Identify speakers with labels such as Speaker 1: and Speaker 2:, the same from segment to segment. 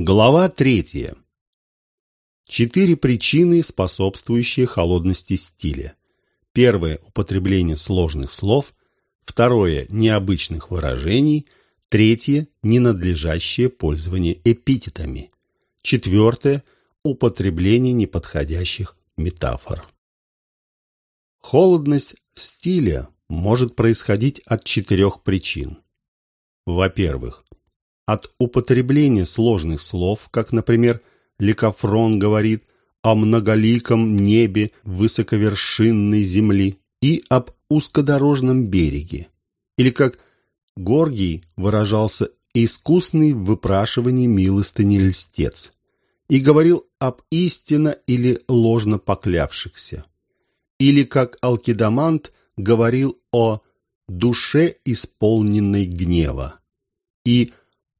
Speaker 1: Глава третья. Четыре причины, способствующие холодности стиля. Первое – употребление сложных слов. Второе – необычных выражений. Третье – ненадлежащее пользование эпитетами. Четвертое – употребление неподходящих метафор. Холодность стиля может происходить от четырех причин. Во-первых, от употребления сложных слов, как, например, Ликофрон говорит о многоликом небе высоковершинной земли и об узкодорожном береге, или как Горгий выражался искусный в выпрашивании милостыни льстец и говорил об истинно или ложно поклявшихся, или как Алкидамант говорил о душе, исполненной гнева, и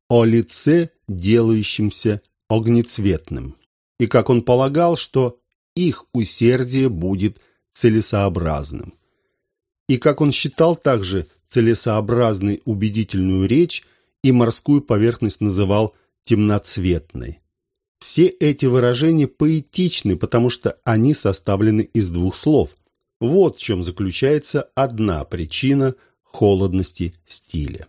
Speaker 1: о лице, делающемся огнецветным, и как он полагал, что их усердие будет целесообразным. И как он считал также целесообразной убедительную речь и морскую поверхность называл темноцветной. Все эти выражения поэтичны, потому что они составлены из двух слов. Вот в чем заключается одна причина холодности стиля.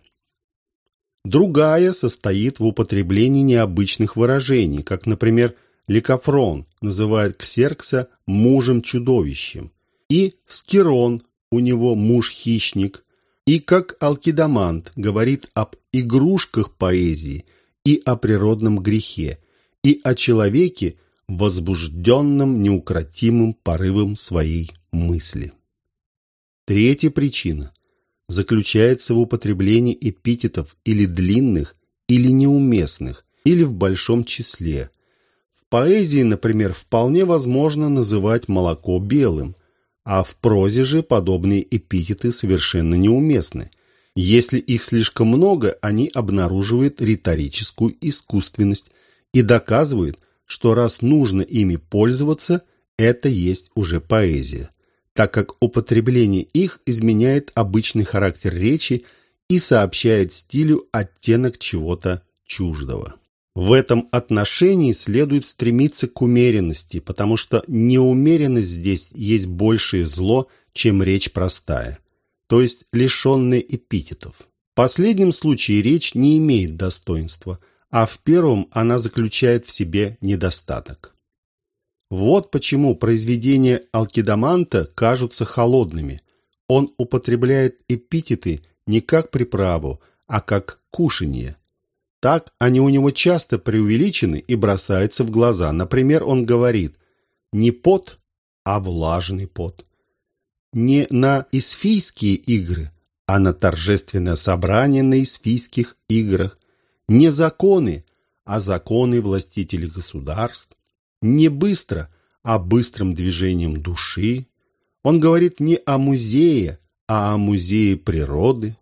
Speaker 1: Другая состоит в употреблении необычных выражений, как, например, Ликофрон называет Ксеркса мужем-чудовищем, и Скирон, у него муж-хищник, и как Алкидамант говорит об игрушках поэзии и о природном грехе, и о человеке, возбужденном неукротимым порывом своей мысли. Третья причина заключается в употреблении эпитетов или длинных, или неуместных, или в большом числе. В поэзии, например, вполне возможно называть молоко белым, а в прозе же подобные эпитеты совершенно неуместны. Если их слишком много, они обнаруживают риторическую искусственность и доказывают, что раз нужно ими пользоваться, это есть уже поэзия так как употребление их изменяет обычный характер речи и сообщает стилю оттенок чего-то чуждого. В этом отношении следует стремиться к умеренности, потому что неумеренность здесь есть большее зло, чем речь простая, то есть лишенная эпитетов. В последнем случае речь не имеет достоинства, а в первом она заключает в себе недостаток. Вот почему произведения Алкидаманта кажутся холодными. Он употребляет эпитеты не как приправу, а как кушанье. Так они у него часто преувеличены и бросаются в глаза. Например, он говорит не пот, а влажный пот. Не на исфийские игры, а на торжественное собрание на исфийских играх. Не законы, а законы властителей государств не быстро, а быстрым движением души. Он говорит не о музее, а о музее природы,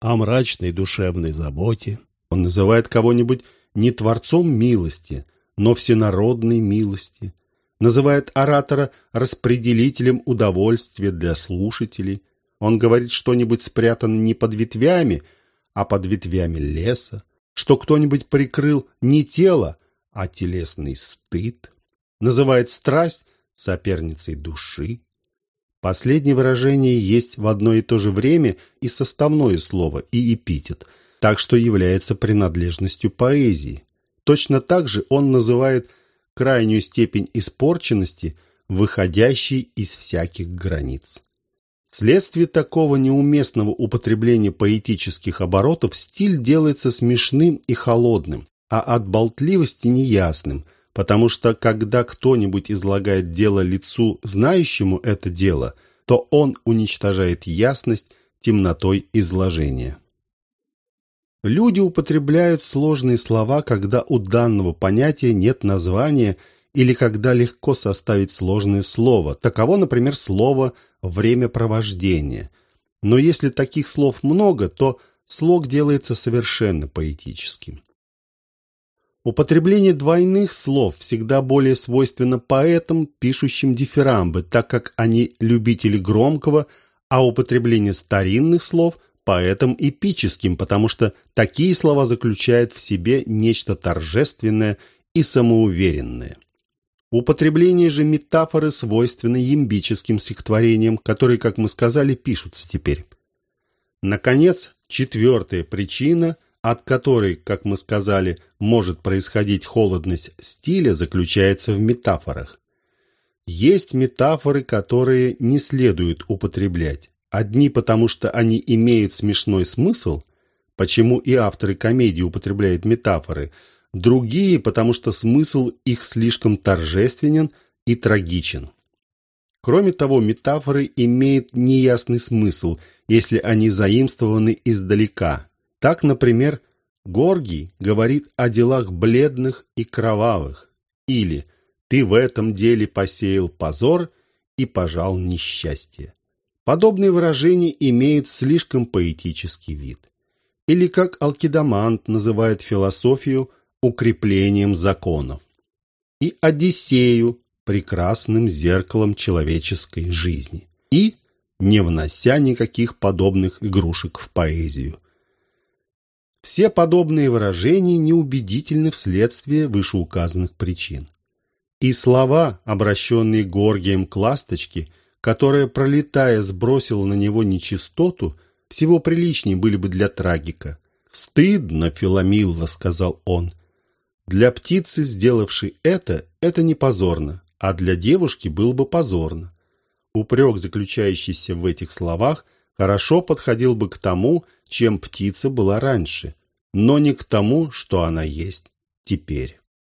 Speaker 1: о мрачной душевной заботе. Он называет кого-нибудь не творцом милости, но всенародной милости. Называет оратора распределителем удовольствия для слушателей. Он говорит что-нибудь спрятано не под ветвями, а под ветвями леса, что кто-нибудь прикрыл не тело, а телесный стыд, называет страсть соперницей души. Последнее выражение есть в одно и то же время и составное слово, и эпитет, так что является принадлежностью поэзии. Точно так же он называет крайнюю степень испорченности, выходящей из всяких границ. Вследствие такого неуместного употребления поэтических оборотов стиль делается смешным и холодным, а от болтливости неясным, потому что когда кто-нибудь излагает дело лицу, знающему это дело, то он уничтожает ясность темнотой изложения. Люди употребляют сложные слова, когда у данного понятия нет названия или когда легко составить сложное слово. Таково, например, слово «времяпровождение». Но если таких слов много, то слог делается совершенно поэтическим. Употребление двойных слов всегда более свойственно поэтам, пишущим дифирамбы, так как они любители громкого, а употребление старинных слов поэтом эпическим, потому что такие слова заключают в себе нечто торжественное и самоуверенное. Употребление же метафоры свойственно ямбическим стихотворениям, которые, как мы сказали, пишутся теперь. Наконец, четвертая причина, от которой, как мы сказали, может происходить холодность стиля, заключается в метафорах. Есть метафоры, которые не следует употреблять. Одни потому, что они имеют смешной смысл, почему и авторы комедии употребляют метафоры – другие, потому что смысл их слишком торжественен и трагичен. Кроме того, метафоры имеют неясный смысл, если они заимствованы издалека. Так, например, Горгий говорит о делах бледных и кровавых, или «ты в этом деле посеял позор и пожал несчастье». Подобные выражения имеют слишком поэтический вид. Или как Алкидамант называет философию укреплением законов, и Одиссею прекрасным зеркалом человеческой жизни, и не внося никаких подобных игрушек в поэзию. Все подобные выражения неубедительны вследствие вышеуказанных причин. И слова, обращенные Горгием к ласточке, которая, пролетая, сбросила на него нечистоту, всего приличнее были бы для трагика. «Стыдно, Филомилла», — сказал он, для птицы, сделавшей это, это не позорно, а для девушки было бы позорно. Упрек, заключающийся в этих словах, хорошо подходил бы к тому, чем птица была раньше, но не к тому, что она есть теперь.